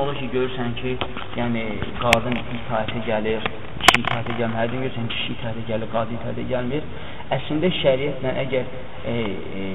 olur ki, görürsən ki, yəni qadın itaətə gəlir, kişi itaətə gəlmir. Hərdən görürsən kişi itaətə gəlir, qadın itaətə gəlmir. Əslində şəriətlə əgər e, e,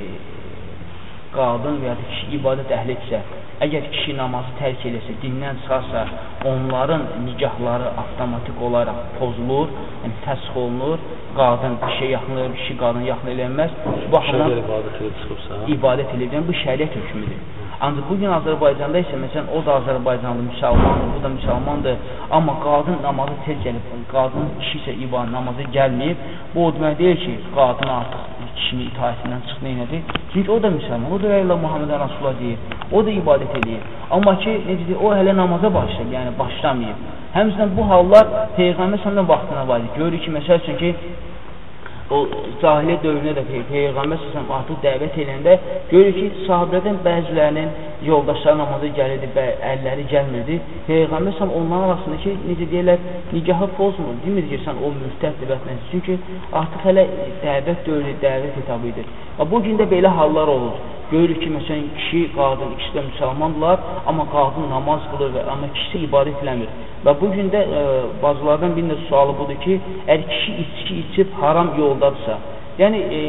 qadın və ya da kişi ibadət əhlidirsə, əgər kişi namazı tərk eləsə, dindən çıxarsa, onların nikahları avtomatik olaraq pozulur, yəni təsx olunur, qadın kişiyə yaxın, kişi qadın yaxın elənməz. Bu baxımdan ibadət elə çıxıbsa, ibadət eləyən bu şəriət hökmüdür. Ancaq bugün Azərbaycanda isə məsələn o da Azərbaycanlı müsəlmandır, bu da müsəlmandır, amma qadın namazı tez gəlib, qadın kişi isə ibadə namazı gəlməyib. Bu o demək deyil ki, qadın artıq kişinin itaətindən çıxdı nədir? Çünki o da müsəlman, o da Allah Muhammed Rasulullah deyir, o da ibadət edir. Amma ki, necə deyir, o hələ namaza başlayıb, yəni başlamayıb. Həmçinin bu hallar Peyğəmbər sallallahu vaxtına var idi. Görürük ki, məsəl üçün ki, o cahiliyə dövründə də Pey Peyğəmbər səsəm artıq dəvət edəndə görür ki, sahabələrdən bəzilərinin yoldaşları namaza gəlirdi və əlləri gəlmirdi. Peyğəmbər səsəm onların arasında ki, necə deyirlər, nigahı pozmur. Demir ki, sən o mürtəddir və nəsə. Çünki artıq hələ dəvət dövrü, dəvət etabı idi. Və bu gün də belə hallar olur. Görürük ki, məsələn, kişi, qadın ikisi də müsəlmandırlar, amma qadın namaz qılır və amma kişi ibadət eləmir. Və bu gün də e, bazılardan birinin sualı budur ki, əgər kişi içki içib haram yoldadırsa, yəni e,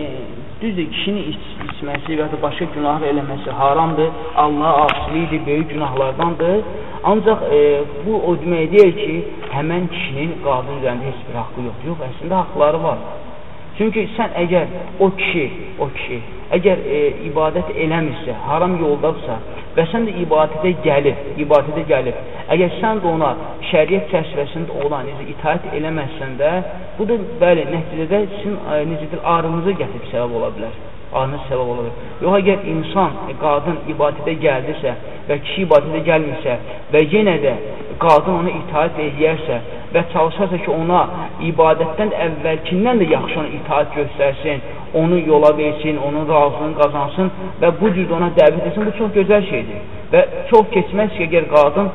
düzdür, kişinin iç, içməsi və ya başqa günah eləməsi haramdır, Allaha asilikdir, böyük günahlardandır. Ancaq e, bu o demək deyil ki, həmən kişinin qadın üzərində heç bir haqqı yoxdur. Yox, əslində haqları var. Çünki sən əgər o kişi, o kişi əgər e, ibadət eləmirsə, haram yoldadırsa və sən də ibadətə gəlib, ibadətə gəlib, əgər sən də ona şəriət çərçivəsində olan necə itaət eləməzsən də, bu da bəli, nəticədə sizin e, necədir, arınıza gətirib səbəb ola bilər anı səbəb olur. Yox, əgər insan, e, qadın ibadətə gəldirsə və kişi ibadətə gəlmirsə və yenə də qadın ona itaat edərsə və çalışarsa ki, ona ibadətdən əvvəlkindən də yaxşı ona itaat göstərsin, onu yola versin, onun razılığını qazansın və bu cür ona dəvət etsin, bu çox gözəl şeydir. Və çox keçməz ki, əgər qadın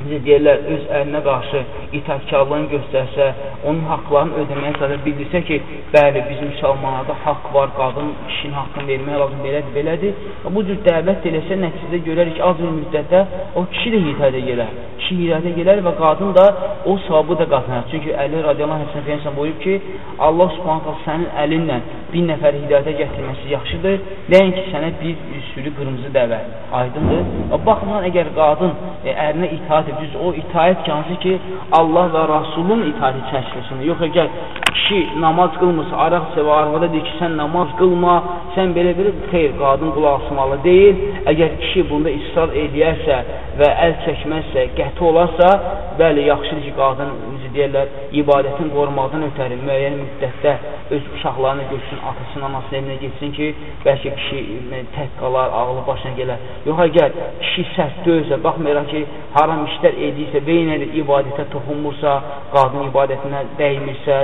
necə deyirlər, öz əlinə qarşı itaatkarlığını göstərsə, onun haqlarını ödəməyə sadəcə bildirsə ki, bəli, bizim müsəlmanlarda haqq var, qadın kişinin haqqını vermək lazım, belədir, belədir. Bu cür dəvət eləsə, nəticədə görərik ki, az bir müddətdə o kişi də hidayətə gələr. Kişi hidayətə gələr və qadın da o savabı da qazanır. Çünki Əli radiyallahu hədisində Peygəmbər buyurub ki, Allah Subhanahu sənin əlinlə bir nəfər hidayətə gətirməsi yaxşıdır, nəinki sənə bir sürü qırmızı dəvə. Aydındır? Baxımdan əgər qadın e, ərinə itaat edir, o itaət ki, hansı ki, Allah və Rasulun itaəti çərçivəsində. Yox, əgər kişi namaz qılmırsa, araq sevə arvada deyir ki, sən namaz qılma, sən belə bir xeyr, qadın qulaq asmalı deyil. Əgər kişi bunda israr edərsə və əl çəkməzsə, qəti olarsa, bəli, yaxşıdır ki, qadın, necə deyərlər, ibadətin qorumaqdan ötəri müəyyən müddətdə öz uşaqlarını görsün, atasının, anasının evinə getsin ki, bəlkə kişi tək qalar, ağlı başına gələr. Yox, əgər kişi sərt döyürsə, baxmayaraq ki, haram işlər edirsə yenə də ibadətə toxunmursa, qadın ibadətinə dəymirsə,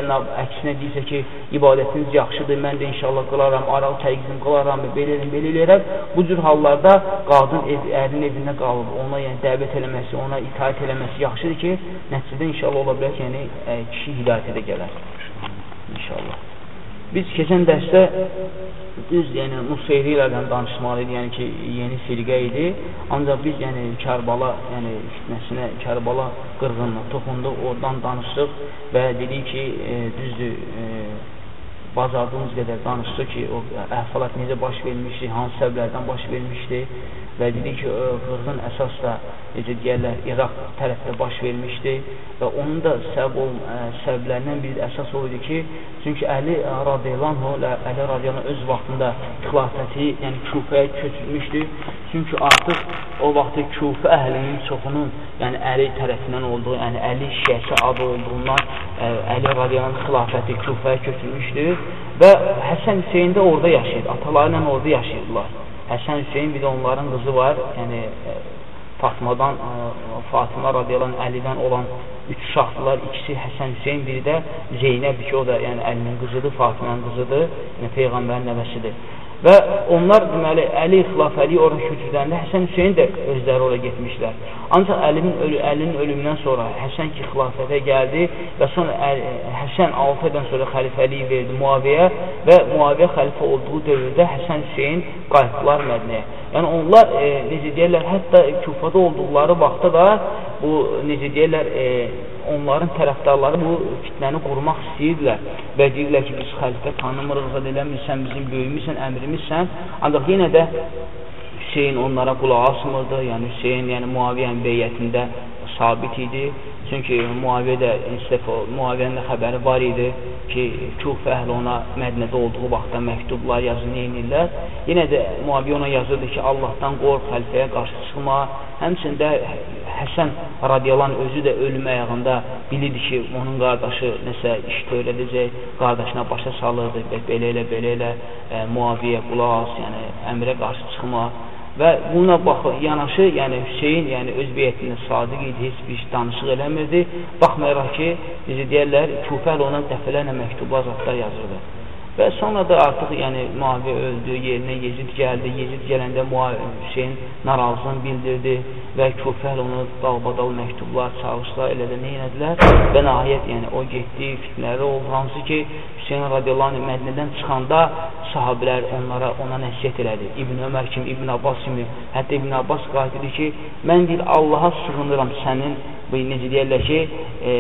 əksinə deyirsə ki, ibadətiniz yaxşıdır, mən də inşallah qılaram, araq təqizim qılaram belə eləyim, belə eləyərək, bu cür hallarda qadın ev, ərin evində qalıb, ona yəni dəvət eləməsi, ona itaət eləməsi yaxşıdır ki, nəticədə inşallah ola bilər ki, yəni ə, kişi hidayətə də gələr. İnşallah. Biz keçən dərsdə düz, yəni Nuseyri ilədən danışmalıydı, yəni ki, yeni firqə idi. Ancaq biz yəni Kərbala, yəni fitnəsinə, Kərbala qırğınına toxunduq, oradan danışdıq və dedik ki, e, düzdür, e, bacardığımız qədər danışdıq ki, o əhvalat necə baş vermişdi, hansı səbəblərdən baş vermişdi və dedik ki, qırğın əsas da necə deyərlər, İraq tərəfdə baş vermişdi və onun da səbəb ol, ə, səbəblərindən bir əsas o idi ki, çünki Əli radiyallahu Əli radiyallahu öz vaxtında xilafəti, yəni Kufəyə köçürmüşdü. Çünki artıq o vaxtı Kufə əhlinin çoxunun, yəni Əli tərəfindən olduğu, yəni Əli şiəsi adı olduğundan ə, Əli radiyallahu xilafəti Kufəyə köçürmüşdü və Həsən Hüseyin də orada yaşayır, ataları ilə orada yaşayırdılar. Həsən Hüseyin bir də onların qızı var, yəni e, Fatmadan, e, Fatimə radiyallahu Əlidən olan üç uşaqdılar. İkisi Həsən Hüseyin, biri də Zeynəb ki, o da yəni Əlinin qızıdır, Fatimənin qızıdır, yəni Peyğəmbərin nəvəsidir. Və onlar deməli Əli xilafəliyi ora köçürdəndə Həsən Hüseyn də özləri ora getmişlər. Ancaq Əlinin ölü Əlinin ölümündən sonra Həsən ki xilafətə gəldi və sonra Əl, Həsən 6 ildən sonra xəlifəliyi verdi Muaviyə və Muaviyə xəlifə olduğu dövrdə Həsən Hüseyn qayıtdılar Mədinəyə. Yəni onlar e, necə deyirlər, hətta Kufada olduqları vaxtda da bu necə deyirlər, e, onların tərəfdarları bu fitnəni qurmaq istəyirdilər və deyirlər ki, biz xəlifə tanımırıq, eləmirsən, bizim böyümüsən, əmrimizsən. Ancaq yenə də Hüseyin onlara qulaq asmırdı, yəni Hüseyin yəni Muaviyyənin beyyətində sabit idi. Çünki Muaviyyə də Muaviyyənin də xəbəri var idi ki, Kuf əhli ona Mədnədə olduğu vaxtda məktublar yazır, neynirlər. Yenə də Muaviyyə ona yazırdı ki, Allahdan qorx, xəlifəyə qarşı çıxma. Həmçində Həsən radiyalan özü də ölüm ayağında bilirdi ki, onun qardaşı nəsə iş törədəcək, qardaşına başa salırdı belə elə, belə elə e, Muaviyyə qulaq as, yəni əmrə qarşı çıxma. Və buna baxı, yanaşı, yəni Hüseyin, yəni öz beyyətində sadiq idi, heç bir danışıq eləmirdi. Baxmayaraq ki, necə deyərlər, Kufəl ona dəfələrlə məktublar, zatlar yazırdı. Və sonra da artıq yəni Muaviyə öldü, yerinə Yezid gəldi. Yezid gələndə Muaviyə Hüseyn narazılığını bildirdi və Kufəl onu dalbadal məktublar çağırışlar elə də nə etdilər və nəhayət yəni o getdi, fitnələri oldu. Hansı ki Hüseyn radiyallahu anh Mədinədən çıxanda sahabilər onlara ona nəsihət elədi. İbn Ömər kimi, İbn Abbas kimi, hətta İbn Abbas qayıt dedi ki, mən deyir Allaha sığınıram sənin necə deyərlər ki, e,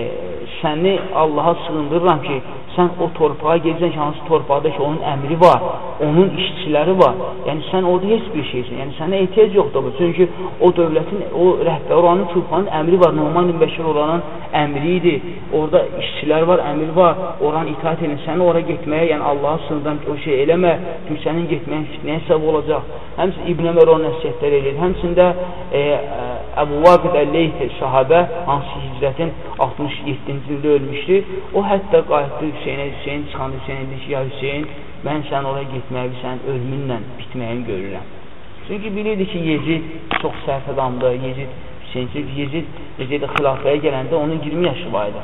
səni Allaha sığındırıram ki, sən o torpağa gedəcəksən ki, hansı torpaqda ki, onun əmri var, onun işçiləri var. Yəni, sən orada heç bir şeysən. Yəni, sənə ehtiyac yoxdur bu. Çünki o dövlətin, o rəhbər oranın Küfanın əmri var. Bin Bəşir oranın əmri idi. Orada işçilər var, əmri var. Oranı itaat edin. Səni ora getməyə, yəni Allaha sığındıram ki, o şey eləmə. Çünki sənin getməyin fitnəyə səbəb olacaq. Həmçin İbn Ömər o nəsiyyətlər edir. Həmçində e, e, Əbu Vaqid Əlleyh sahabə hansı hicrətin 67-ci ildə ölmüşdü. O hətta qayıtdı Hüseynə, Hüseyn çıxanda Hüseyn dedi ki, ya Hüseyn, mən sən oraya getməyi sən ölümünlə bitməyini görürəm. Çünki bilirdi ki, Yezid çox səhv adamdır, Yezid Hüseyn, çünki Yezid, Yezid xilafəyə gələndə onun 20 yaşı var idi.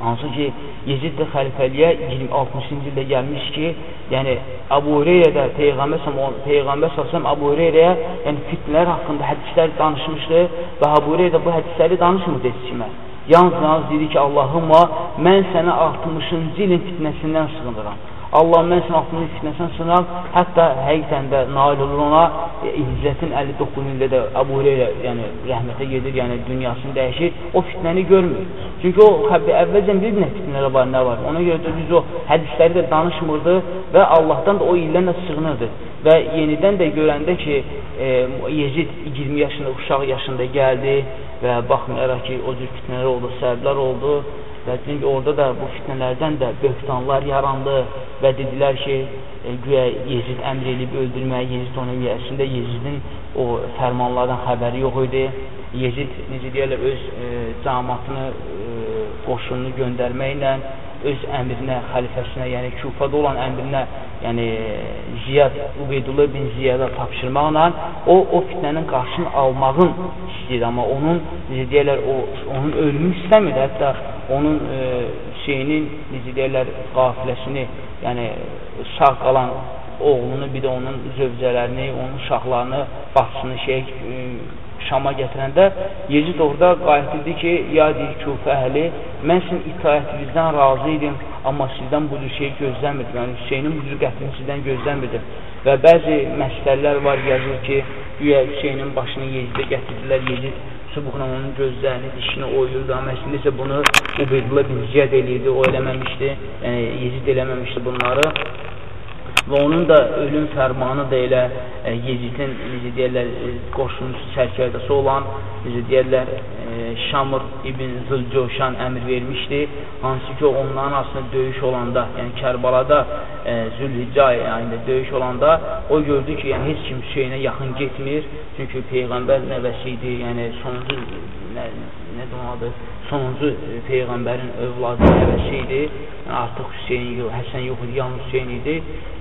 Hansı ki, Yezid də xəlifəliyə 60-cı ildə gəlmiş ki, yəni Əbu Hüreyrə də Peyğəmbər Peyğəmbər sallallahu Əbu Hüreyrəyə yəni fitnələr haqqında hədislər danışmışdı və Əbu Hüreyrə bu hədisləri danışmırdı heç kimə. Yalnız dedi ki, Allahımma mən sənə 60-cı ilin fitnəsindən sığınıram. Allah mən sən altını fitnəsən sınaq, hətta həqiqətən də nail olur ona e, İzzətin 59 ildə də Əbu Hüreyrə yəni rəhmətə gedir, yəni dünyasını dəyişir. O fitnəni görmür. Çünki o əvvəlcən bir nə fitnələr var, nə var. Ona görə də biz o hədisləri də danışmırdı və Allahdan da o ildən də sığınırdı. Və yenidən də görəndə ki, e, Yezid 20 yaşında, uşaq yaşında gəldi və baxmayaraq ki, o cür fitnələr oldu, səbəblər oldu Və çünki orada da bu fitnələrdən də böhtanlar yarandı və dedilər ki, e, güya Yezid əmr edib öldürməyə, Yezid onu əslində Yezidin o fərmanlardan xəbəri yox idi. Yezid, necə deyərlər, öz e, camatını, e, qoşununu göndərməklə öz əmrinə, xəlifəsinə, yəni Kufada olan əmrinə, yəni Ziyad, Ubeydullah bin Ziyada tapşırmaqla o, o fitnənin qarşısını almağın istəyir, amma onun, necə deyərlər, o, onun ölümünü istəmir, hətta onun e, şeyinin, necə deyərlər, qafiləsini, yəni sağ qalan oğlunu, bir də onun zövcələrini, onun uşaqlarını, bacısını şey, e, Şama gətirəndə Yezid orada qayıtdı ki, ya deyir Kufə əhli, mən sizin itaətinizdən razı idim, amma sizdən bu cür şey gözləmirdim. Yəni Hüseynin bu cür qətlini sizdən gözləmirdim. Və bəzi məsələlər var, yazır ki, güya Hüseynin başını Yezidə gətirdilər, Yezid çubuqla onun gözlərini, dişini oyurdu, amma əslində isə bunu Ubeydullah bin Ziyad eləyirdi, o eləməmişdi, yəni Yezid eləməmişdi bunları və onun da ölüm fərmanı da elə e, Yezidin, necə deyərlər, e, qoşunçu sərkərdəsi olan, necə deyərlər, e, Şamır ibn Zülcoşan əmr vermişdi. Hansı ki, onların arasında döyüş olanda, yəni Kərbalada e, Zülhicca ayında döyüş olanda o gördü ki, yəni heç kim Hüseynə yaxın getmir. Çünki Peyğəmbər nəvəsi idi, yəni sonuncu nə, nə adı, sonuncu Peyğəmbərin övladı nəvəsi idi. Yəni, artıq Hüseyin yox, Həsən yox idi, yalnız Hüseyin idi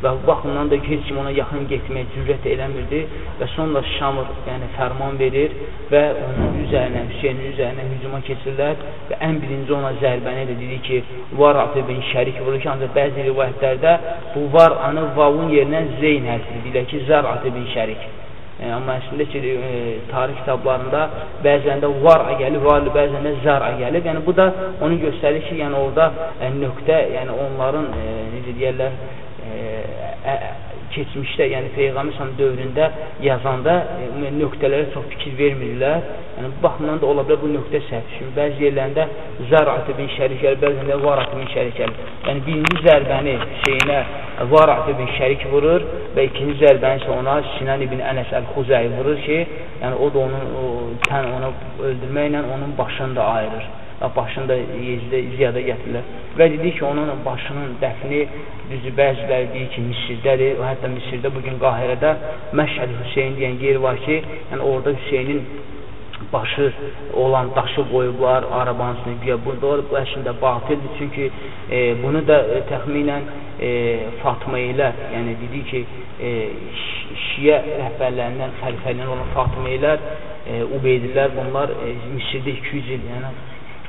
və bu baxımdan da heç kim ona yaxın getməyə cürət eləmirdi və sonra Şamır yəni, fərman verir və onun üzərinə, Hüseynin üzərinə hücuma keçirlər və ən birinci ona zərbəni də dedi ki, var atı bin şərik vurur ki, ancaq bəzi rivayətlərdə bu var anı vavun yerinə zeyn hərfi deyilər ki, zər atı bin şərik. E, amma əslində ki, e, tarix kitablarında bəzən də var gəlir, var, bəzən də zara gəlir. Yəni bu da onu göstərir ki, yəni orada e, nöqtə, yəni onların e, necə deyirlər, e, keçmişdə, yəni Peyğəmbər dövründə yazanda e, nöqtələrə çox fikir vermirlər. Yəni bu baxımdan da ola bilər bu nöqtə səhv. Çünki bəzi yerlərində zaratı bin şərik gəlir, bəzində varatı bin şərik gəlir. Yəni birinci zərbəni Hüseynə varatı bin şərik vurur və ikinci zərbəni isə ona Sinan ibn Ənəs əl-Xuzəyi vurur ki, yəni o da onun o, tən onu öldürməklə onun başını da ayırır başını da Yezdə ziyada gətirirlər. Və dedi ki, onun başının dəfni düzü bəziləri deyir ki, Misirdədir. Hətta Misirdə bugün Qahirədə Məşhəd Hüseyin deyən yer var ki, yəni orada Hüseynin başı olan daşı qoyublar arabanın üstünə güya bu da bu əslində batildir çünki e, bunu da e, təxminən e, Fatma ilə yəni dedi ki e, Şiyə rəhbərlərindən xəlifələrindən olan Fatma ilə e, Ubeydilər bunlar e, Misirdə 200 il yəni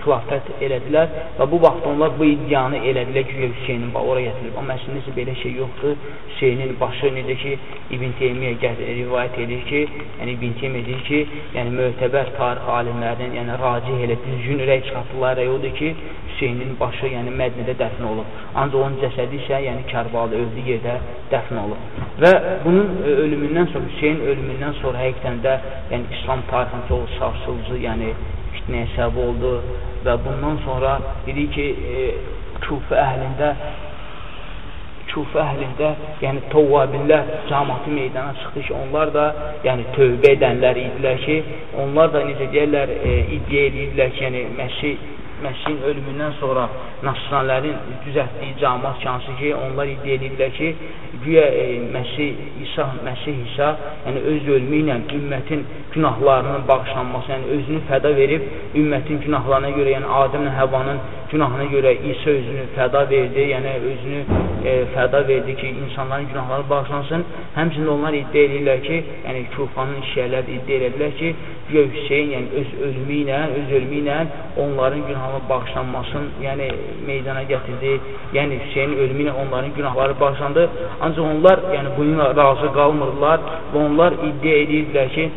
xilafət elədilər və bu vaxt onlar bu iddianı elədilər ki, Hüseynin ora gətirilib. Amma əslində isə belə şey yoxdur. Hüseynin başı necə ki, İbn Teymiyyə rivayət edir ki, yəni İbn Teymiyyə deyir ki, yəni mötəbər tarix alimlərinin, yəni racih elə düzgün rəy çıxartdılar rəy odur ki, Hüseynin başı yəni Mədnədə dəfn olub. Ancaq onun cəsədi isə yəni Kərbalı öldüyü yerdə dəfn olub. Və bunun e, ölümündən sonra Hüseyn ölümündən sonra həqiqətən də yəni İslam tarixinin çox sarsılıcı, yəni səbəb oldu və bundan sonra dedi ki, e, Kufə əhlində Kufə əhlində, yəni Tovvabillər cəmaatı meydana çıxdı ki, onlar da yəni tövbə edənlər idilər ki, onlar da necə deyirlər, e, iddia edirlər ki, yəni Məsih Məsihin ölümündən sonra Nasranlərin düzəltdiyi cəmaat şansı ki, onlar iddia edirlər ki, güya e, Məsih İsa, Məsih İsa, yəni öz ölümü ilə ümmətin günahlarının bağışlanması, yəni özünü fəda verib ümmətin günahlarına görə, yəni Adəmlə Həvanın günahına görə İsa özünü fəda verdi, yəni özünü e, fəda verdi ki, insanların günahları bağışlansın. Həmçinin onlar iddia edirlər ki, yəni Kufanın şiələr iddia edirlər ki, güya Hüseyin yəni öz ölümü ilə, öz ölümü ilə onların günahları bağışlanmasını, yəni meydana gətirdi. Yəni Hüseynin ölümü ilə onların günahları bağışlandı. Ancaq onlar yəni bununla razı qalmırlar və onlar iddia edirdilər ki,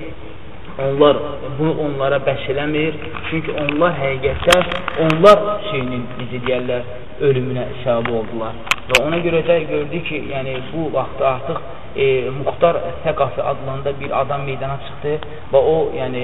onlar bunu onlara bəs eləmir. Çünki onlar həqiqətdə onlar Hüseynin necə deyərlər, ölümünə səbəb oldular. Və ona görə də gördük ki, yəni bu vaxtda artıq e, Muxtar Səqafi adlanında bir adam meydana çıxdı və o, yəni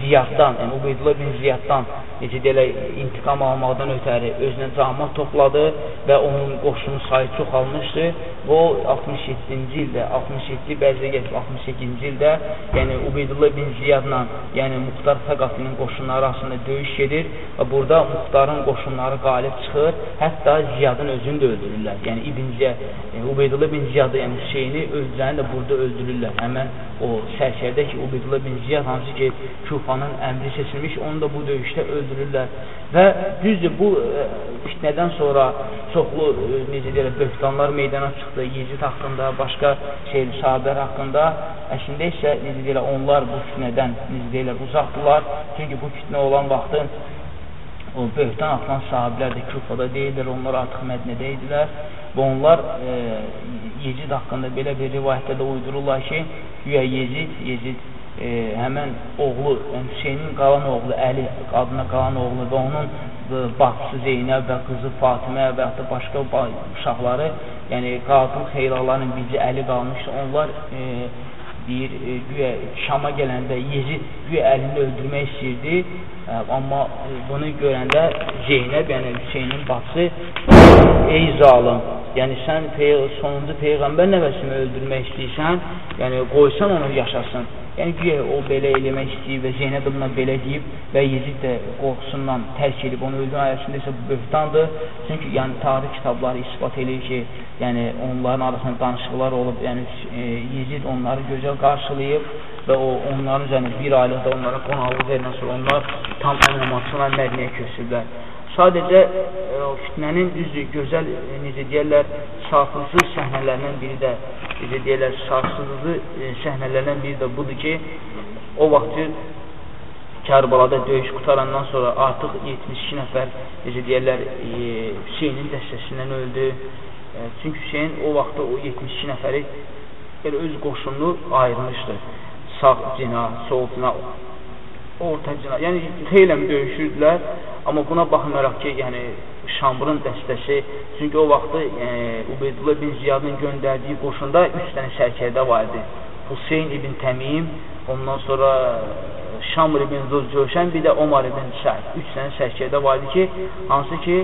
Ziyaddan, yəni Ubeydullah bin Ziyaddan necə deyirlər, intiqam almaqdan ötəri özünə camat topladı və onun qoşunu sayı çoxalmışdı və o 67-ci ildə, 67 bəzə gəlib 68-ci ildə, yəni Ubeydullah bin Ziyadla, yəni Muxtar Səqafinin qoşunları arasında döyüş gedir və burada Muxtarın qoşunları qalib çıxır, hətta Ziyadın özünü də öldürürlər. Yəni İbn Ziyad, yəni, Ubeydullah bin Ziyadı, yəni Hüseyni özlərini də burada öldürürlər. Həmən o sərkərdə ki, Ubeydullah bin Ziyad hansı ki, Kufanın əmri seçilmiş, onu da bu döyüşdə öldürürlər. Və düzdür, bu e, fitnədən sonra çoxlu, e, necə deyirlər, böhtanlar meydana çıxdı, Yezid haqqında, başqa şey, sahabər haqqında. Əslində isə, necə deyirlər, onlar bu fitnədən, necə deyirlər, uzaqdılar. Çünki bu fitnə olan vaxtı o böhtan atılan sahiblər də Kufada deyildir, onlar artıq Mədnədə idilər və onlar e, Yezid haqqında belə bir rivayətdə də uydururlar ki, güya Yezid, Yezid e, həmən oğlu, yəni Hüseynin qalan oğlu Əli adına qalan oğlu və onun e, bacısı Zeynəb və qızı Fatimə və yaxud da başqa uşaqları, yəni qadın xeyralarının bizi Əli qalmışdı. Onlar e, deyir, e, güya Şama gələndə Yezid güya əlini öldürmək istəyirdi, e, amma e, bunu görəndə Zeynəb, yəni Hüseynin bacısı, ey zalım, yəni sən pey sonuncu Peyğəmbər nəvəsini öldürmək istəyirsən, yəni qoysan onu yaşasın. Yəni güya o belə eləmək istəyir və Zeynəb buna belə deyib və Yezid də qorxusundan tərk edib onu öldürmə ayəsində isə bu böhtandır. Çünki yəni tarix kitabları isbat edir ki, yəni onların arasında danışıqlar olub, yəni e, Yezid onları gözəl qarşılayıb və o onların üzərində bir aylıqda onlara qonaqlıq verdən sonra onlar tam əminamatçılar Mədniyə köçüblər. Sadəcə e, fitnənin düzdür, gözəl, e, necə deyərlər, sarsıcı səhnələrindən biri də, necə deyərlər, sarsıcı e, səhnələrdən biri də budur ki, o vaxtı Kərbalada döyüş qutarandan sonra artıq 72 nəfər, necə deyərlər, e, Hüseynin dəstəsindən öldü. E, çünki Hüseyin o vaxtda o 72 nəfəri elə öz qoşununu ayırmışdı. Sağ cina, sol cina, orta cina. Yəni xeyləm döyüşürdülər, amma buna baxmayaraq ki, yəni Şamburun dəstəsi, çünki o vaxtı e, Ubeydullah bin Ziyadın göndərdiyi qoşunda 3 dənə sərkərdə var idi. Hüseyn ibn Təmim, ondan sonra Şamr ibn Zülcöşən, bir də Omar ibn Səd. Üç dənə sərkədə var idi ki, hansı ki,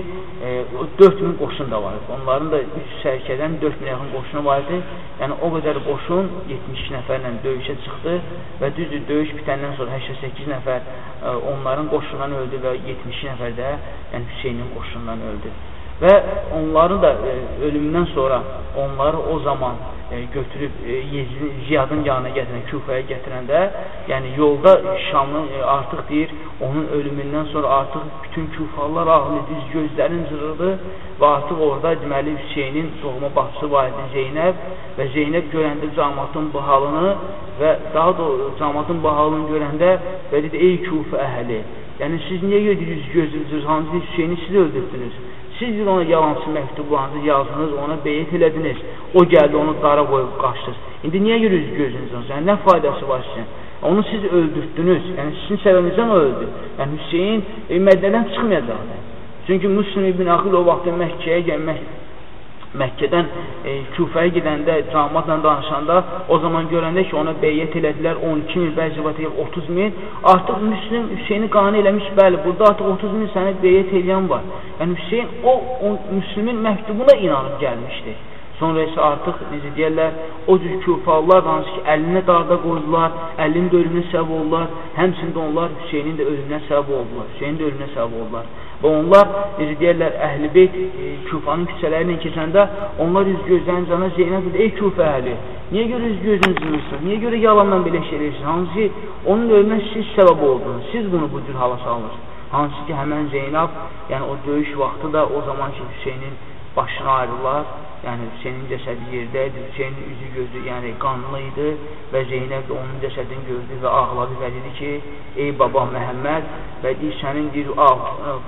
e, 4000 qoşun da var idi. Onların da 3 sərkədən 4000 yaxın qoşunu var idi. Yəni, o qədər qoşun 72 nəfərlə döyüşə çıxdı və düzdür, döyüş bitəndən sonra 88 nəfər e, onların qoşundan öldü və 72 nəfər də yəni, Hüseynin qoşundan öldü. Və onları da e, ölümündən sonra onları o zaman e, götürüb e, Ziyadın yanına gətirən, Küfəyə gətirəndə, yəni yolda Şamın e, artıq deyir, onun ölümündən sonra artıq bütün Küfalılar ağlı düz gözlərin zırıldı və artıq orada deməli Hüseynin doğma bacısı var idi Zeynəb və Zeynəb görəndə camatın bu halını və daha da camatın bu halını görəndə və dedi, ey Küfə əhəli, yəni siz niyə yedirsiniz gözünüzü, hansı Hüseyni siz öldürdünüz? Siz ona yalancı məktublarınızı yazdınız, ona beyit elədiniz. O gəldi, onu dara qoyub qaçdınız. İndi niyə yürüyüz gözünüzdən? Yəni, nə faydası var sizin? Onu siz öldürdünüz. Yəni, sizin səbəbinizdən öldü. Yəni, Hüseyin e, Mədnədən çıxmayacaqdı. Çünki Müslüm ibn Aqil o vaxtda Məkkəyə gəlmək Məkkədən e, Küfəyə gedəndə, cəmatla danışanda, o zaman görəndə ki, ona beyyət elədilər 12 min, bəzi rivayətə 30 min. Artıq Müslüm Hüseyni qane eləmiş, bəli, burada artıq 30 min sənə beyyət eləyən var. Yəni Hüseyn o, o Müslümin məktubuna inanıb gəlmişdi. Sonra isə artıq, necə deyərlər, o cür küfalılar hansı ki, əlinə darda qoydular, əlinin də ölümünə səbəb oldular, həmçində onlar Hüseynin də ölümünə səbəb oldular, Hüseynin də ölümünə səbəb oldular. Və onlar, necə deyərlər, əhl-i beyt e, küfanın küçələri ilə keçəndə, onlar üz gözlərin cana Zeynəb dedi, ey küfə əhli, niyə görə üz gözünü zırırsan, niyə görə yalandan belə şey edirsin, hansı ki, onun ölümünə siz səbəb oldunuz, siz bunu bu cür hala salmışsınız. Hansı ki, həmən Zeynab, yəni o döyüş vaxtı da o zaman ki, Hüseynin başına ayrılar, yəni Hüseynin cəsədi yerdədir, Hüseynin üzü gözü yəni qanlı idi və Zeynəb də onun cəsədini gördü və ağladı və dedi ki, ey baba Məhəmməd və deyir, sənin deyir, ağ,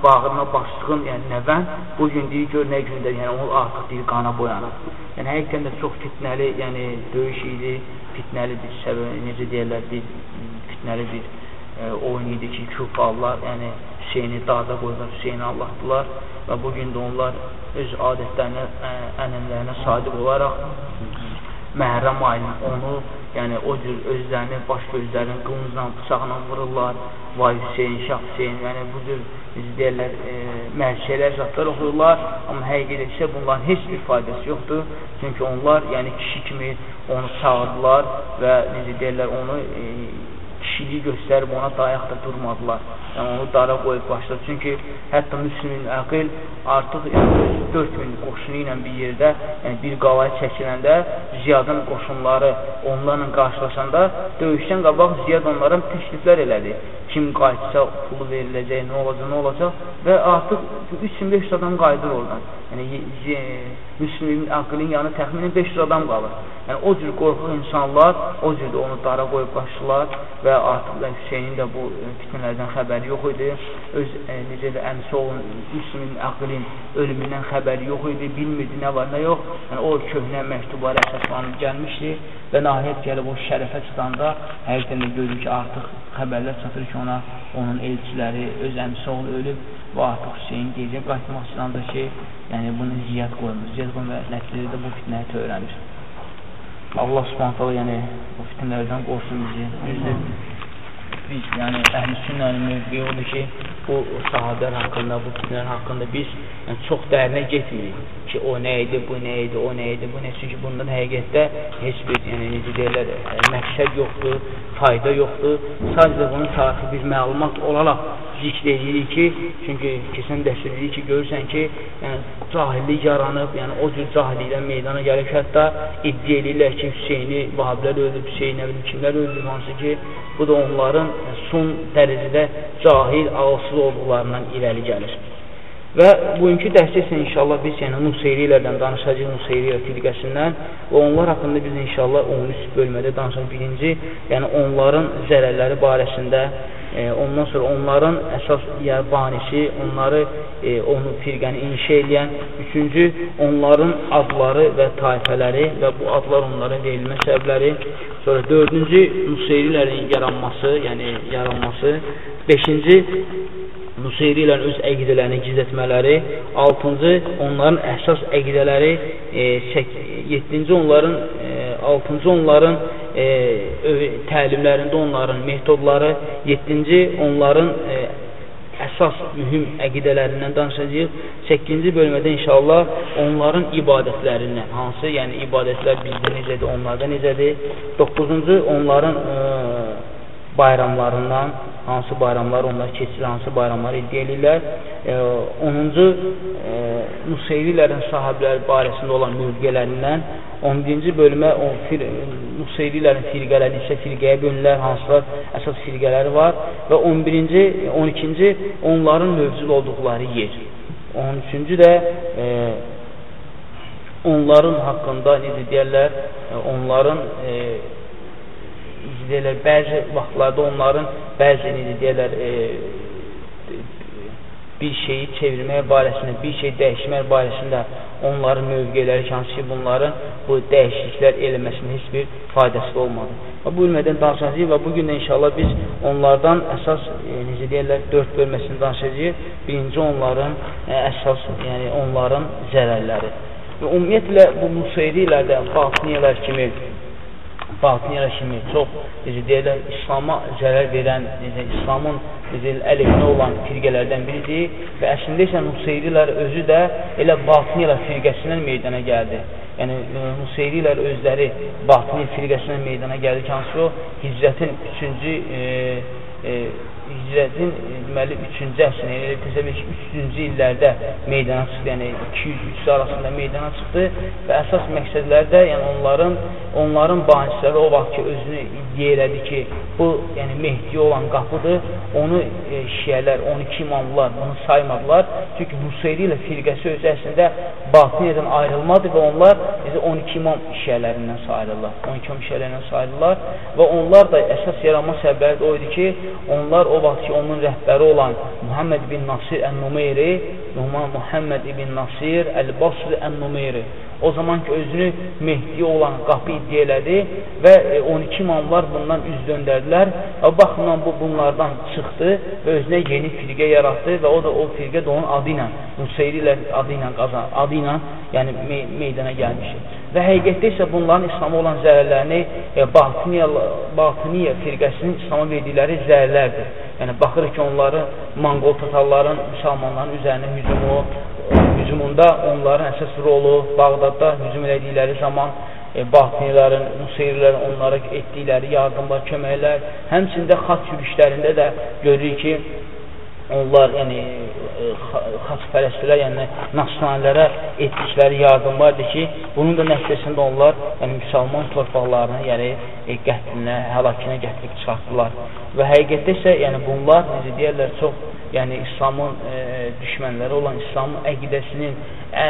bağrına bastığın yəni nəvən bu gün deyir, gör nə gündür, yəni onu artıq deyir, qana boyanıb. Yəni həqiqətən də çox fitnəli, yəni döyüş idi, fitnəli bir səbəb, necə deyərlər, bir fitnəli bir e, oyun idi ki, küfalılar, yəni Hüseyni dağda qoydular, Hüseyni Allahdılar və bu gün də onlar öz adətlərinə, ənənlərinə sadiq olaraq Məhrəm ayının onu, yəni o cür özlərini, baş gözlərini qılıncla, bıçaqla vururlar, vay Hüseyin, Şah Hüseyin, yəni bu cür biz deyərlər, e, mərkələr, zatlar oxuyurlar, amma həqiqətdə isə bunların heç bir faydası yoxdur. Çünki onlar, yəni kişi kimi onu çağırdılar və necə deyərlər, onu e, kişiliyi göstərib ona dayaq da durmadılar. Yəni onu dara qoyub başladı. Çünki hətta Müslümin əqil artıq yəni, 4000 qoşunu ilə bir yerdə, yəni bir qalaya çəkiləndə Ziyadın qoşunları onlarla qarşılaşanda döyüşdən qabaq Ziyad onlara təkliflər elədi. Kim qayıtsa pulu veriləcək, nə olacaq, nə olacaq və artıq 3500 adam qayıdır oradan. Yəni Müslümin əqilin yanı təxminən 500 adam qalır. Yəni o cür qorxuq insanlar o cür də onu dara qoyub qaçdılar və artıq Hüseynin də bu e, fitnələrdən xəbəri yox idi. Öz e, necə də əmsi olan Müslümin əqlin ölümündən xəbəri yox idi, bilmirdi nə var, nə yox. Yəni o köhnə məktublara əsaslanıb gəlmişdi və nəhayət gəlib o şərəfə çıxanda həqiqətən də görür ki, artıq xəbərlər çatır ki, ona onun elçiləri, öz əmsi oğlu ölüb və artıq Hüseyin gecə qayıtmaq istəyəndə ki, yəni bunu ziyyət qoymur. Ziyyət qoymur nəticədə də bu fitnəyə törənir. Allah subhanətələ yəni bu fitnələrdən qorusun bizi. Düzdür, biz yəni əhl-i sünnənin mövqeyi odur ki, bu sahabilər haqqında, bu fitnələr haqqında biz yəni, çox dərinə getmirik ki, o nə idi, bu nə idi, o nə idi, bu nə, çünki bundan həqiqətdə heç bir, yəni necə deyirlər, məqsəd yoxdur, fayda yoxdur. Sadəcə bunun tarixi bir məlumat olaraq zikr edirik ki, çünki keçən dərsdə dedik ki, görürsən ki, yəni, cahillik yaranıb, yəni o cür cahillikdən meydana gəlib, hətta iddia edirlər ki, Hüseyni Vahablər öldürüb, Hüseyin nə bilim kimlər öldürüb, hansı ki, bu da onların yəni, son dərəcədə cahil, ağılsız olduqlarından irəli gəlir. Və bugünkü dərsə isə inşallah biz yəni Nuseyrilərdən danışacağıq, Nuseyriyyə firqəsindən və onlar haqqında biz inşallah 13 bölmədə danışacağıq. Birinci, yəni onların zərərləri barəsində, e, ondan sonra onların əsas banisi, onları e, onu firqəni inşa edən, üçüncü, onların adları və tayfələri və bu adlar onların verilmə səbəbləri, sonra dördüncü, Nuseyrilərin yaranması, yəni yaranması, beşinci, Nuseyri ilə öz əqidələrini gizlətmələri, 6-cı onların əsas əqidələri, e, 7-ci onların e, 6-cı onların e, təlimlərində onların metodları, 7-ci onların e, əsas mühüm əqidələrindən danışacağıq. 8-ci bölmədə inşallah onların ibadətlərindən, hansı, yəni ibadətlər bizdə necədir, onlarda necədir. 9-cu onların e, bayramlarından, hansı bayramlar onlar keçir, hansı bayramlar iddia edirlər. E, 10-cu e, Nuseyrilərin sahibləri barəsində olan mövqələrindən 11-ci bölmə o fir, Nuseyrilərin firqələri isə firqəyə bölünürlər, hansılar əsas firqələri var və 11-ci, 12-ci onların mövcud olduqları yer. 13-cü də e, onların haqqında necə deyərlər, e, onların e, deyirlər, bəzi vaxtlarda onların bəzi necə deyirlər, e, bir şeyi çevirmək barəsində, bir şey dəyişmək barəsində onların mövqeləri hansı ki, bunların bu dəyişikliklər eləməsinin heç bir faydası olmadı. Və bu ilmədən danışacağıq və bugün də inşallah biz onlardan əsas, e, necə deyərlər, dörd bölməsini danışacağıq. Birinci onların e, əsas, yəni onların zərərləri. Və ümumiyyətlə bu museyrilərdə, batiniyyələr kimi batiniyyələr kimi çox, necə deyirlər, İslama zərər verən, necə İslamın necə əleyhinə olan firqələrdən biridir və əslində isə Nuseyrilər özü də elə batiniyyələr firqəsindən meydana gəldi. Yəni, Nuseyrilər özləri batiniyyə firqəsindən meydana gəldi ki, hansı o, hicrətin üçüncü e, e, hicrətin deməli 3-cü əsrin, yəni təsəvvür ki, 3-cü illərdə meydana çıxdı, yəni 200-300 arasında meydana çıxdı və əsas məqsədləri də yəni onların onların banisləri o vaxt ki, özünü iddia elədi ki, bu yəni Mehdi olan qapıdır. Onu e, şiələr, 12 imamlar bunu saymadılar. Çünki Nusayri ilə firqəsi özü əslində Batiniyyədən ayrılmadı və onlar necə 12 imam şiələrindən sayılırlar. 12 imam şiələrindən sayılırlar və onlar da əsas yaranma səbəbləri də o idi ki, onlar o vaxt ki, onun rəhbəri olan Muhammed bin Nasir Ən-Numeyri, Muhammed ibn Nasir Əl-Basri Ən-Numeyri o zaman ki, özünü Mehdi olan qapı iddia elədi və 12 e, imamlar bundan üz döndərdilər və baxımdan bu, bunlardan çıxdı və özünə yeni firqə yaratdı və o da o firqə də onun adı ilə, Nuseyri ilə adı ilə qazan, adı ilə yəni me meydana gəlmişdir. Və həqiqətdə isə bunların İslam'a olan zərərlərini e, Batiniyə, Batiniyə firqəsinin İslam'a verdikləri zərərlərdir. Yəni, baxırıq ki, onları Manqol tatarların, müsəlmanların üzərinə hücumu, hücumunda onların əsas rolu Bağdadda hücum elədikləri zaman e, batinilərin, museyrilərin onlara etdikləri yardımlar, köməklər, həmçində xat yürüşlərində də görürük ki, onlar, yəni e, xaçpərəstlər, yəni nasranilərə etdikləri yardım vardır ki, bunun da nəticəsində onlar yəni müsəlman torpaqlarını, yəni e, qətlinə, həlakına gətirib çıxartdılar. Və həqiqətdə isə yəni bunlar necə deyirlər, çox yəni İslamın e, düşmənləri olan İslamın əqidəsinin ə,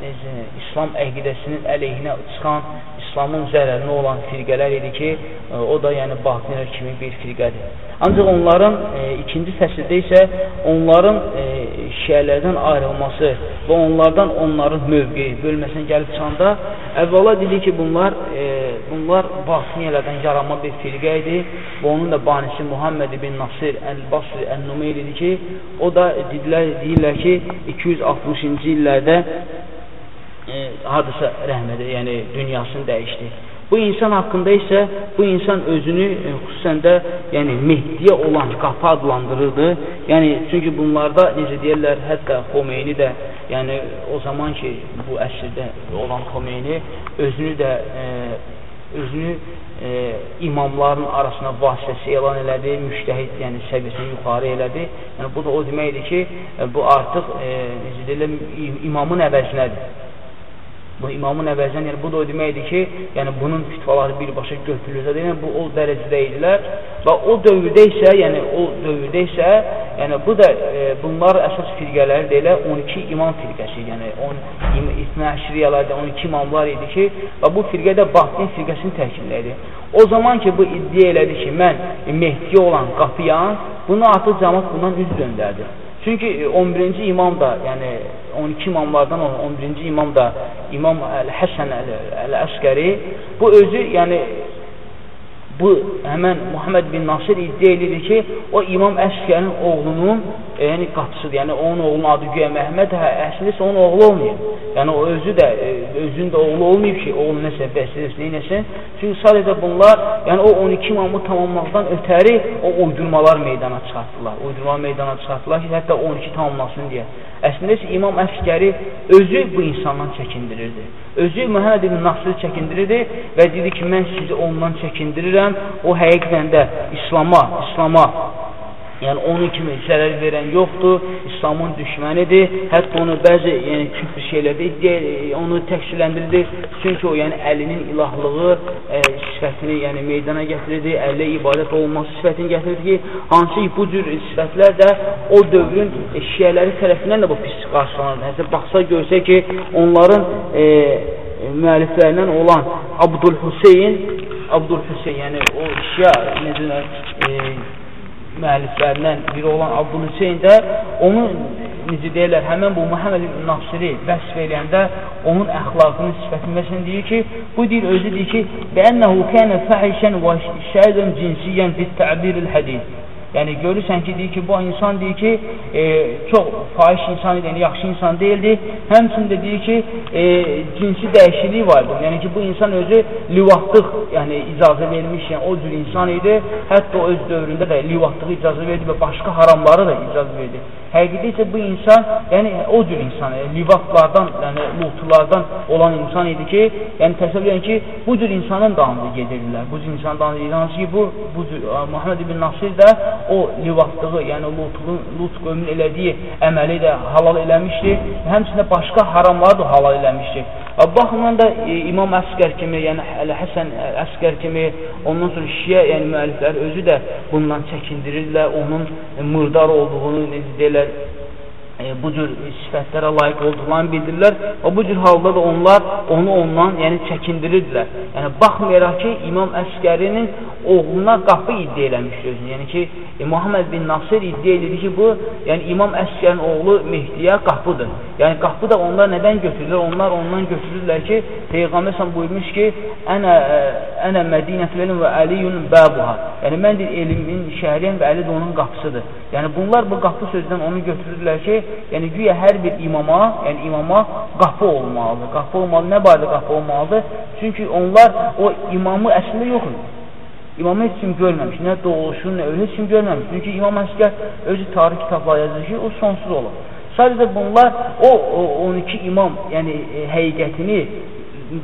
necə, İslam əqidəsinin əleyhinə çıxan İslamın zərərinə olan firqələr idi ki, e, o da yəni batinlər kimi bir firqədir. Ancaq onların e, ikinci fəsildə isə onların e, şiələrdən ayrılması və onlardan onların mövqeyi bölməsinə gəlib çıxanda əvvəla dedi ki, bunlar e, bunlar Batiniyyələrdən yaranma bir firqə idi və onun da banisi Muhammed ibn Nasir Əl-Basri Əl-Numeyr idi ki, o da dedilər, deyirlər ki, 260-cı illərdə e, hadisə rəhmədə, yəni dünyasını dəyişdi. Bu insan haqqında isə bu insan özünü e, xüsusən də yəni Mehdiyə olan qapı adlandırırdı. Yəni çünki bunlarda necə deyirlər, hətta Xomeyni də, yəni o zaman ki bu əsrdə olan Xomeyni özünü də e, özünü e, imamların arasına vasitəsi elan elədi, müştəhid, yəni səviyyəsini yuxarı elədi. Yəni bu da o deməkdir ki, e, bu artıq e, necə deyirlər, imamın əvəzinədir. Bu İmamın əvəzindən, yəni bu da o deməkdir ki, yəni bunun fitvaları birbaşa götürülürsə, yəni bu o dərəcədə idilər və o dövrdə isə, yəni o dövrdə isə, yəni bu da e, bunlar əsas firqələri deyilə 12 imam firqəsi, yəni 10 İtnəşriyalarda 12 imamlar idi ki, və bu firqə də Bahdin firqəsini təşkil edir. O zaman ki, bu iddia elədi ki, mən Mehdi olan qapıyam, bunu artıq cəmat bundan üz döndərdi. Çünki 11-ci imam da, yəni 12 imamlardan olan 11-ci imam da İmam Əl-Həsən Əl-Əskəri bu özü, yəni bu həmən Muhammed bin Nasir iddia edir ki, o İmam Əskərin oğlunun e, yəni qatısıdır. Yəni onun oğlunun adı güya Məhəmməd, hə, əslində onun oğlu olmayıb. Yəni o özü də e, özünün də oğlu olmayıb ki, oğlu nəsə bəsləyəsin, nəsə. Çünki sadəcə bunlar, yəni o 12 imamı tamamlaqdan ötəri o uydurmalar meydana çıxartdılar. Uydurma meydana çıxartdılar ki, hətta 12 tamamlasın deyə. Əslində isə İmam Əskəri özü bu insandan çəkindirirdi. Özü Məhəmməd ibn Nasırı çəkindirirdi və dedi ki, mən sizi ondan çəkindirirəm. O həqiqətən də İslama, İslama Yəni onun kimi zərər verən yoxdur, İslamın düşmənidir. Hətta onu bəzi yəni küfr şeylərdə onu təksirləndirdi. Çünki o yəni əlinin ilahlığı e, sifətini yəni meydana gətirirdi, əllə ibadət olunması sifətini gətirirdi ki, hansı ki bu cür sifətlər də o dövrün e, şiələri tərəfindən də bu pis qarşılanırdı. Hətta baxsa görsə ki, onların e, müəlliflərindən olan Abdul Hüseyin Abdul Hüseyin, yəni o şia necə e, müəlliflərindən biri olan Abdülhüseyn də onu necə deyirlər, həmən bu Muhammed ibn Nasiri vəsf eləyəndə onun əxlaqını, sifətini məsələn deyir ki, bu deyir, özü deyir ki, Bəənnəhu kənə fəhişən və şədən cinsiyyən fit təbiril hədid. Yəni görürsən ki, deyir ki, bu insan deyir ki, e, çox fahiş insan idi, yəni yaxşı insan deyildi. Həmçində deyir ki, e, cinsi dəyişikliyi vardı. Yəni ki, bu insan özü livatlıq, yəni icazə vermiş, yəni o cür insan idi. Hətta öz dövründə də livatlığı icazə verdi və başqa haramları da icazə verdi. Həqiqətdə isə bu insan, yəni o cür insan, yəni, livatlardan, yəni lutulardan olan insan idi ki, yəni təsəvvür edin ki, bu cür insanın dalında gedirdilər. Bu cür insan dalında gedirlər. Hansı ki, bu, bu cür, Muhammed ibn Nasir də o livatlığı, yəni Lutun, Lut qövmün elədiyi əməli də halal eləmişdi. Həmçində başqa haramları da halal eləmişdi. Baxımdan da e, İmam Əskər kimi, yəni Həsən Əskər kimi, ondan sonra Şiə, yəni müəlliflər özü də bundan çəkindirirlər, onun e, mırdar olduğunu, necə deyirlər, e, bu cür sifətlərə layiq olduqlarını bildirirlər və bu cür halda da onlar onu ondan yəni çəkindirirdilər. Yəni baxmayaraq ki, İmam Əskərinin oğluna qapı iddia eləmişdi özünü. Yəni ki, e, Muhammed bin Nasir iddia edir ki, bu yəni İmam Əskərin oğlu Mehdiyə qapıdır. Yəni qapı da onlar nədən götürürlər? Onlar ondan götürürlər ki, Peyğəmbər sən buyurmuş ki, ənə ənə Mədinətül və Əliyun bəbuha. Yəni mən deyir elmin şəhriyəm və Əli də onun qapısıdır. Yəni bunlar bu qapı sözdən onu götürürlər ki, yəni güya hər bir imama, yəni imama qapı olmalıdır. Qapı olmalı. Nə barədə qapı olmalıdır? Çünki onlar o imamı əslində yox idi. İmamı heç kim görməmiş, nə doğuluşunu, nə ölü heç kim görməmiş. Çünki İmam Əskər özü tarix kitabları yazır ki, o sonsuz olur. Sadəcə bunlar o, o 12 imam, yəni e, həqiqətini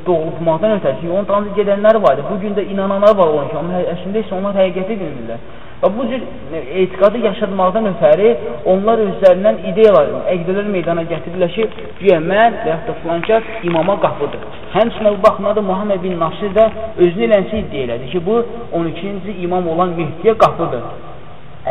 doğulmaqdan ötəri, çünki onun dalınca gedənlər var idi. Bu gün də inananlar var onun ki, amma əslində isə onlar həqiqəti bilmirlər. Və bu cür etiqadı yaşatmaqdan ötəri onlar özlərindən ideyalar, əqdələr meydana gətirirlər ki, güya mən və yaxud da filankar imama qapıdır. Həmçinə bu baxımda da Muhammed bin Nasir də özünü eləncə iddia elədi ki, bu 12-ci imam olan Mehdiyə qapıdır.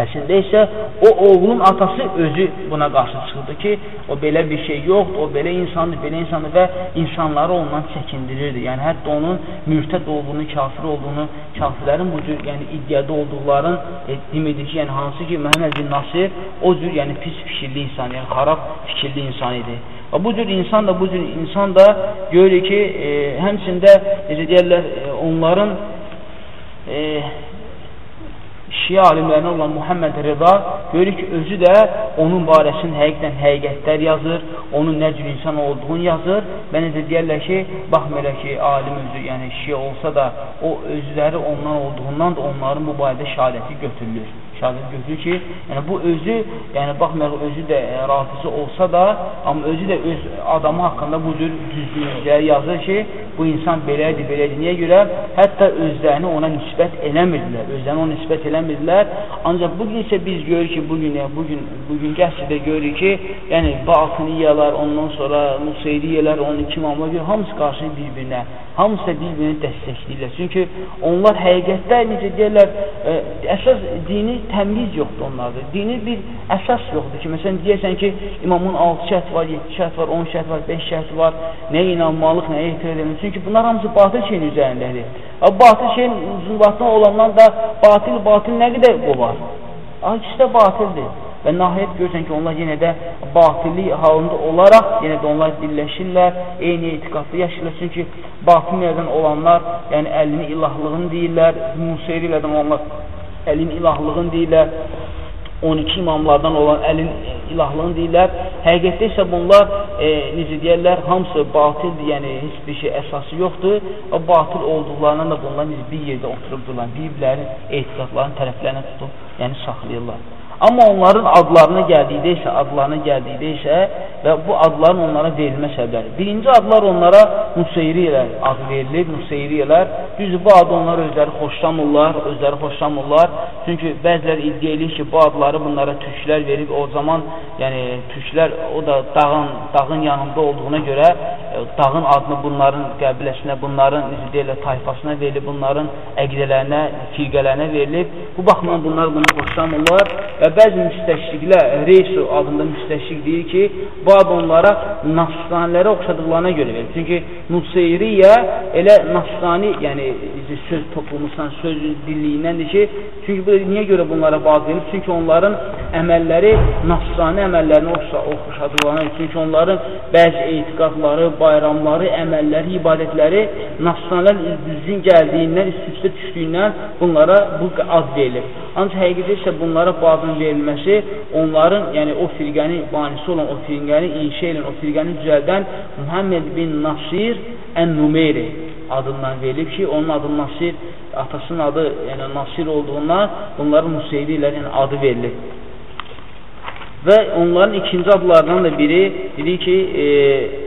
Əslində isə o oğlun atası özü buna qarşı çıxdı ki, o belə bir şey yoxdur, o belə insandır, belə insandır və insanları ondan çəkindirirdi. Yəni hətta onun mürtəd olduğunu, kafir olduğunu, kafirlərin bu cür yəni iddiada olduqların e, demədir ki, yəni hansı ki Məhəmməd bin Nasir o cür yəni pis fikirli insan, yəni xarab fikirli insan idi. Və bu cür insan da bu cür insan da görür ki, e, həmçində necə deyirlər, e, onların e, Şia alimlərinə olan Muhammed Rıza görür ki, özü də onun barəsində həqiqdən həqiqətlər yazır, onun nə cür insan olduğunu yazır və necə deyərlər ki, baxmayaraq ki, alim özü, yəni Şia olsa da, o özləri ondan olduğundan da onların bu barədə şəhadəti götürülür. Şəhadət götürür ki, yəni bu özü, yəni baxmayaraq özü də e, rafizə olsa da, amma özü də öz adamı haqqında bu cür düzgünlükləri yazır ki, bu insan belədir, belədir. Niyə görə? Hətta özlərini ona nisbət eləmirdilər, özlərini ona nisbət eləmirdilər. Ancaq bugün isə biz görürük ki, bugün, yəni, bugün, bugünkü əsrdə görürük ki, yəni batiniyyələr, ondan sonra museyriyyələr, onun iki imamlar görə hamısı qarşı bir-birinə, hamısı da bir-birini dəstəkləyirlər. Çünki onlar həqiqətdə, necə deyirlər, ə, e, əsas dini təmiz yoxdur onlarda. Dini bir əsas yoxdur ki, məsələn, deyəsən ki, imamın 6 şəhət var, 7 şəhət var, 10 şəhət var, 5 şəhət var, nəyə inanmalıq, nəyə etiraz edilmək. Çünki bunlar hamısı batıl şeyin üzərindədir. Batıl şeyin züvatına olandan da batil, batil nə qədər qovar? İkisi də batildir. Və nəhayət görürsən ki, onlar yenə də batillik halında olaraq, yenə də onlar birləşirlər, eyni etiqadlı yaşayırlar. Çünki batillərdən olanlar, yəni əlini ilahlığını deyirlər, Museyrilərdən olanlar əlin ilahlığını deyirlər, 12 imamlardan olan əlin ilahlığını deyirlər. Həqiqətdə isə bunlar, e, necə deyərlər, hamısı batildir, yəni heç bir şey əsası yoxdur. O batil olduqlarından da bunlar bir yerdə oturubdurlar, bir-birlərin etiqadlarının tərəflərinə tutub, yəni saxlayırlar. Amma onların adlarına gəldikdə isə, adlarına gəldikdə isə və bu adların onlara verilmə səbəbləri. Birinci adlar onlara Nuseyriyələr adı verilir, Nuseyriyələr. Düzdür, bu adı onlar özləri xoşlamırlar, özləri xoşlamırlar. Çünki bəzilər iddia edir ki, bu adları bunlara türklər verib, o zaman, yəni türklər o da dağın, dağın yanında olduğuna görə e, dağın adını bunların qəbiləsinə, bunların necə deyirlər, tayfasına verilib, bunların əqidələrinə, firqələrinə verilib. Bu baxımdan bunlar bunu xoşlamırlar və Və bəzi müstəşriqlər, Reysu adında müstəşriq deyir ki, bu ad onlara nasranilərə oxşadıqlarına görə verir. Çünki Nuseyriyə elə nasrani, yəni söz toplumusan, söz dilliyindəndir ki, çünki bu, niyə görə bunlara bağ verilib? Çünki onların əməlləri nasrani əməllərinə oxşa, oxşadıqlarına, çünki onların bəzi etiqadları, bayramları, əməlləri, ibadətləri nasranilər düzgün gəldiyindən, üst-üstə düşdüyündən bunlara bu ad verilir. Ancaq həqiqətdə isə bunlara bu adın verilməsi onların, yəni o firqəni banisi olan, o firqəni inşa edən, o firqəni düzəldən Muhammed bin Nasir Ən-Numeyri adından verilib ki, onun adı Nasir, atasının adı yəni Nasir olduğundan bunların Museyli ilə yəni, adı verilib. Və onların ikinci adlarından da biri dedi ki, e,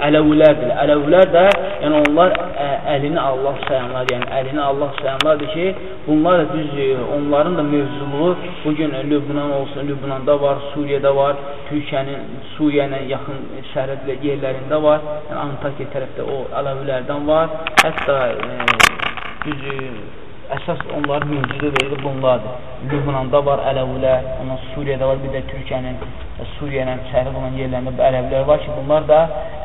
ələvlərdir. Ələvlər də, yəni onlar ə, əlini Allah sayanlar, yəni əlini Allah sayanlardır ki, bunlar da düz, e, onların da mövzuluğu bugün Lübnan olsun, Lübnanda var, Suriyədə var, Türkiyənin Suriyəyə yaxın sərhəd yerlərində var, yəni Antakya tərəfdə o ələvlərdən var. Hətta e, düz əsas onların mövcudu verilir bunlardır. Lübnanda var Ələvilər, ondan Suriyada var, bir də Türkiyənin Suriyə ilə şəhərə olan yerlərində bu ərəblər var ki, bunlar da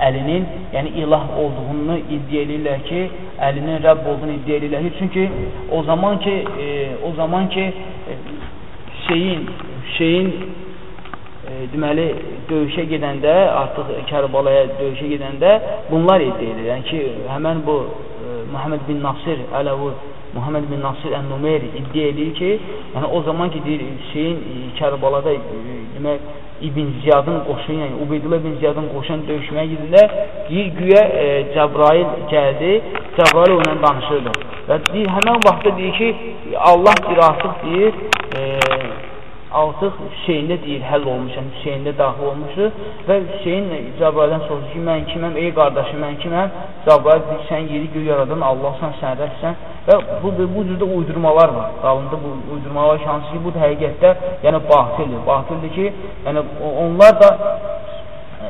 əlinin, yəni ilah olduğunu iddia edirlər ki, əlinin Rəbb olduğunu iddia edirlər ki, çünki o zaman ki, e, o zaman ki e, şeyin, şeyin e, deməli döyüşə gedəndə, artıq Kərbalaya döyüşə gedəndə bunlar iddia edir. Yəni ki, həmən bu e, Muhammed bin Nasir Ələvi Muhammed bin Nasir Ən-Numeyri iddia edir ki, yəni o zaman ki, deyir, şeyin Kərbalada demək İbn Ziyadın qoşun, yəni Ubeydullah ibn Ziyadın qoşun döyüşməyə gidirlər. Deyir, güya e, Cəbrail gəldi, Cəbrail onunla danışırdı. Və deyir, həmən vaxtda deyir ki, Allah bir artıq deyir, e, artıq Hüseyndə deyir, həll olmuşam, Hüseyndə daxil olmuşdur və Hüseyin Cəbraildən soruşur ki, mən kiməm, ey qardaşım, mən kiməm? Cəbrail deyir, sən yeri göy yaradan Allahsan, sən rəhsən və bu, bu cürdə uydurmalar var, qalında bu uydurmalar ki, hansı ki, bu da həqiqətdə yəni batildir, batildir ki, yəni onlar da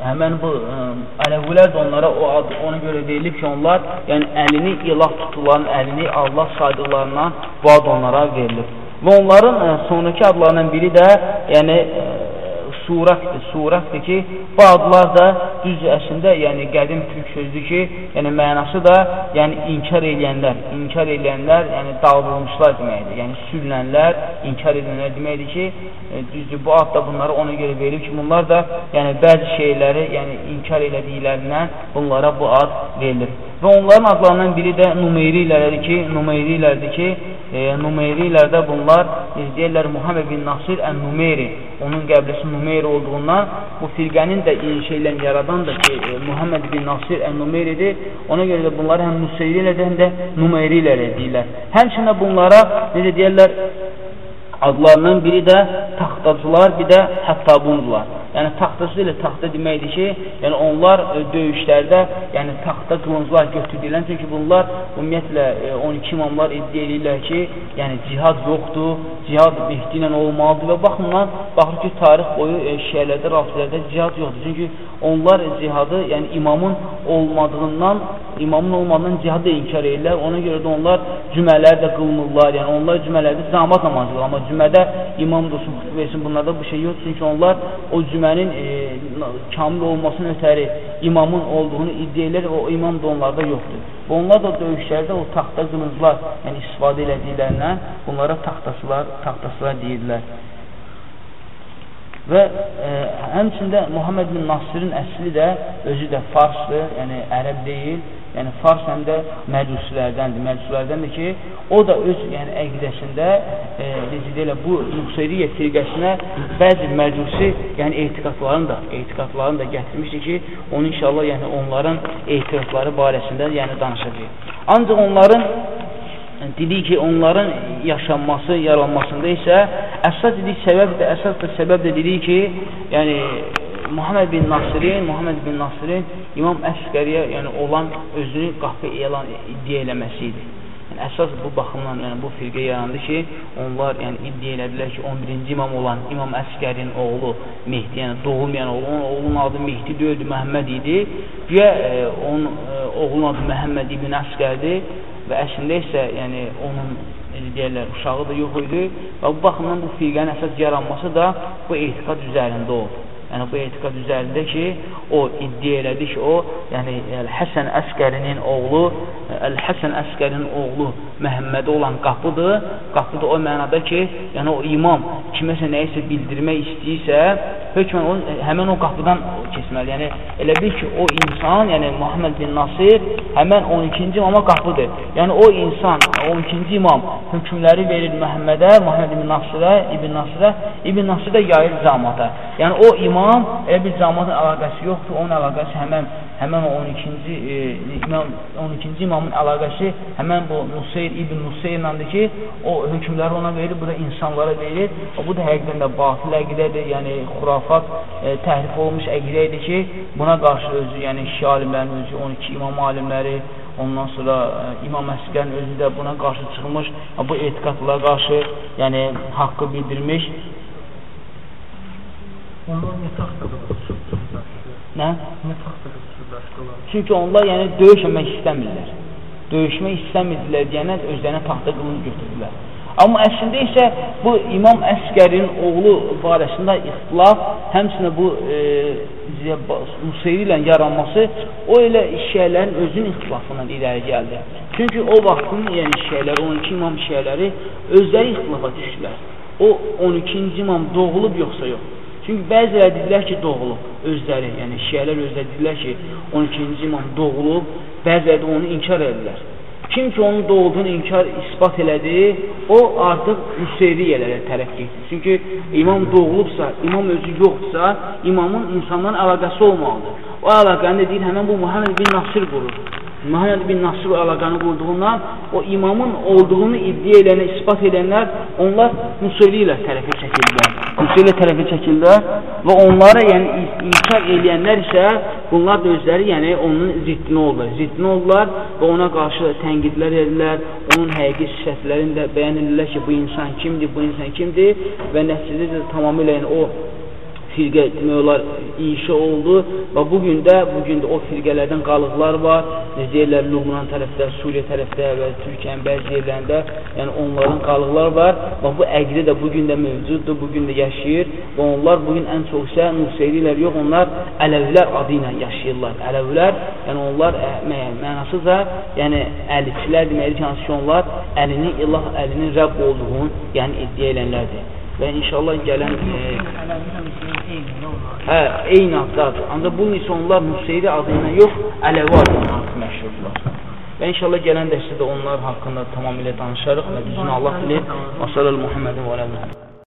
həmən bu ə, ələvilər də onlara o ad, ona görə verilib ki, onlar yəni əlini ilah tutulan, əlini Allah saydıqlarından bu ad onlara verilib. Və onların ə, e, sonraki adlarından biri də, yəni ə, e, surətdir. Surətdir ki, bu adlar da düz əslində, yəni qədim türk sözdür ki, yəni mənası da, yəni inkar edənlər, inkar edənlər, yəni dağılmışlar deməkdir. Yəni sürünənlər, inkar edənlər deməkdir ki, e, düzdür, bu ad da bunlara ona görə verir ki, bunlar da yəni bəzi şeyləri, yəni inkar elədiklərindən bunlara bu ad verilir. Və onların adlarından biri də Numeyrilərdir ki, Numeyrilərdir ki, e, Numeyrilərdə bunlar deyirlər Muhammed bin Nasir ən-Numeyri, onun qəbləsi Numeyri olduğundan bu firqənin də ilə yaradan da ki, e, Muhammed bin Nasir ən-Numeyridir. Ona görə də bunlar həm Nuseyrilərdə, həm də Numeyrilərə deyirlər. Həmçində bunlara necə deyirlər, adlarının biri də taxtacılar, bir də həttabundular. Yəni taxtası ilə taxta deməkdir ki, yəni onlar e, döyüşlərdə, yəni taxta qılınclar götürdülər. Çünki bunlar ümumiyyətlə e, 12 imamlar iddia edirlər ki, yəni cihad yoxdur, cihad Mehdi ilə olmalıdır və baxımdan baxır ki, tarix boyu e, şiələrdə, rafilərdə cihad yoxdur. Çünki onlar cihadı, yəni imamın olmadığından, imamın olmadığından cihadı inkar edirlər. Ona görə də onlar cümələr də qılmırlar. Yəni onlar cümələrdə zamat namazı qılır. Amma cümədə imam dursun, xütbə versin, bunlarda bu şey yoxdur. Çünki onlar o cümənin e, kamil olmasının ötəri imamın olduğunu iddia edir və o imam da onlarda yoxdur. Və onlar da döyüşlərdə o taxta qılınclar, yəni istifadə elədiklərindən bunlara taxtasılar, taxtasılar deyirlər. Və e, həmçində Muhammed bin Nasirin əsli də özü də farsdır, yəni ərəb deyil. Yəni fars həm də məcusilərdəndir. Məcusilərdəndir ki, o da öz yəni əqidəsində e, necə deyirlər, bu Nusayriyyə firqəsinə bəzi məcusi, yəni etiqadlarını da, etiqadlarını da gətirmişdi ki, onu inşallah yəni onların etiqadları barəsində yəni danışacağıq. Ancaq onların dedik ki, onların yaşanması, yaranmasında isə əsas dedik səbəb də, əsas da səbəb də dedik ki, yəni Muhammed bin Nasirin, Muhammed bin Nasirin İmam Əskəriyə yəni olan özünü qapı elan iddia eləməsi idi. Yəni, əsas bu baxımdan, yəni bu firqə yarandı ki, onlar yəni iddia elədilər ki, 11-ci imam olan İmam Əskərin oğlu Mehdi, yəni doğulmayan oğlu, onun oğlunun adı Mehdi deyildi, Məhəmməd idi. Güya e, onun e, oğlunun adı Məhəmməd ibn Əskərdir və əslində isə yəni onun necə deyirlər, uşağı da yox idi və bu baxımdan bu firqənin əsas yaranması da bu etiqad üzərində oldu. Yəni bu etiqad üzərində ki, o iddia elədi ki, o, yəni Həsən Əskərinin oğlu, Əl-Həsən Əskərin oğlu Məhəmmədə olan qapıdır. Qapı da o mənada ki, yəni o imam kiməsə nəyisə bildirmək istəyirsə, hökmən o, həmən o qapıdan keçməli. Yəni elə bil ki, o insan, yəni Muhammed bin Nasir həmən 12-ci imama qapıdır. Yəni o insan, 12-ci imam hökmləri verir Məhəmmədə, Muhammed bin Nasirə, İbn Nasirə, İbn Nasirə yayır cəmaata. Yəni o imam elə bir cəmaatın əlaqəsi yoxdur, onun əlaqəsi həmən həmən o 12-ci e, imam 12-ci imamın əlaqəsi həmən bu Nusayr ibn Nusayrlandır ki, o hökmləri ona verir, bu da insanlara verir. Bu da həqiqətən də batil əqidədir, yəni xurafat, e, təhrif olunmuş əqidə idi ki, buna qarşı özü, yəni şi alimlərin özü, 12 imam alimləri, ondan sonra e, İmam Əskərin özü də buna qarşı çıxmış, bu etiqadlara qarşı yəni haqqı bildirmiş Onlar taxtada sürtürlər? Nə? Taxtada sürtürlər? Çünki onlar yəni döyüşmək istəmirlər. Döyüşmək istəmirdilər deyənə özlərinə taxta qılınc götürdülər. Amma əslində isə bu İmam Əskərin oğlu barəsində ixtilaf, həmçinin bu e, Museyri ilə yaranması o elə şiələrin özünün ixtilafından irəli gəldi. Çünki o vaxtın yəni şiələr, 12 imam şiələri özləri ixtilafa düşdülər. O 12-ci imam doğulub yoxsa yox. Çünki bəziləri dedilər ki, doğulub özləri, yəni şiələr özləri dedilər ki, 12-ci imam doğulub, bəziləri də onu inkar edirlər. Kim ki onun doğulduğunu inkar ispat elədi, o artıq müseyriyyələrə tərəf getdi. Çünki imam doğulubsa, imam özü yoxdursa, imamın insandan əlaqəsi olmalıdır. O əlaqəni də deyir, həmən bu Muhammed bin Nasir qurur. Muhammed bin Nasir əlaqəni qurduğundan o imamın olduğunu iddia edənə, ispat edənlər, onlar Museyri ilə tərəfə çəkildilər. Museyri ilə tərəfə çəkildilər və onlara yəni inkar edənlər isə bunlar da özləri yəni onun ziddini oldular. Ziddini oldular və ona qarşı tənqidlər edirlər, onun həqiqi sifətlərini də bəyan edirlər ki, bu insan kimdir, bu insan kimdir və nəticədə də tamamilə yəni o firqə demək olar inşa oldu və bu gün də bu gün də o firqələrdən qalıqlar var. Necə deyirlər Lübnan tərəfdə, Suriya tərəfdə və Türkiyənin bəzi yerlərində, yəni onların qalıqlar var və bu əqidə də bu gün də mövcuddur, bu gün də yaşayır və onlar bu gün ən çox isə Nusayrilər yox, onlar Ələvilər adı ilə yaşayırlar. Ələvilər, yəni onlar ə, mənasıca, yəni əlçilər deməkdir ki, hansı ki onlar əlinin ilah, əlinin Rəbb olduğunu, yəni iddia edənlərdir və inşallah gələn hə, eyni addadır. Ancaq bunun isə onlar Müseyri adı ilə yox, Ələvi adı ilə məşhurlar. Və inşallah gələn dərsdə də onlar haqqında tamamilə danışarıq və düzünü Allah bilir. Və sallallahu Muhammedin və aləmin.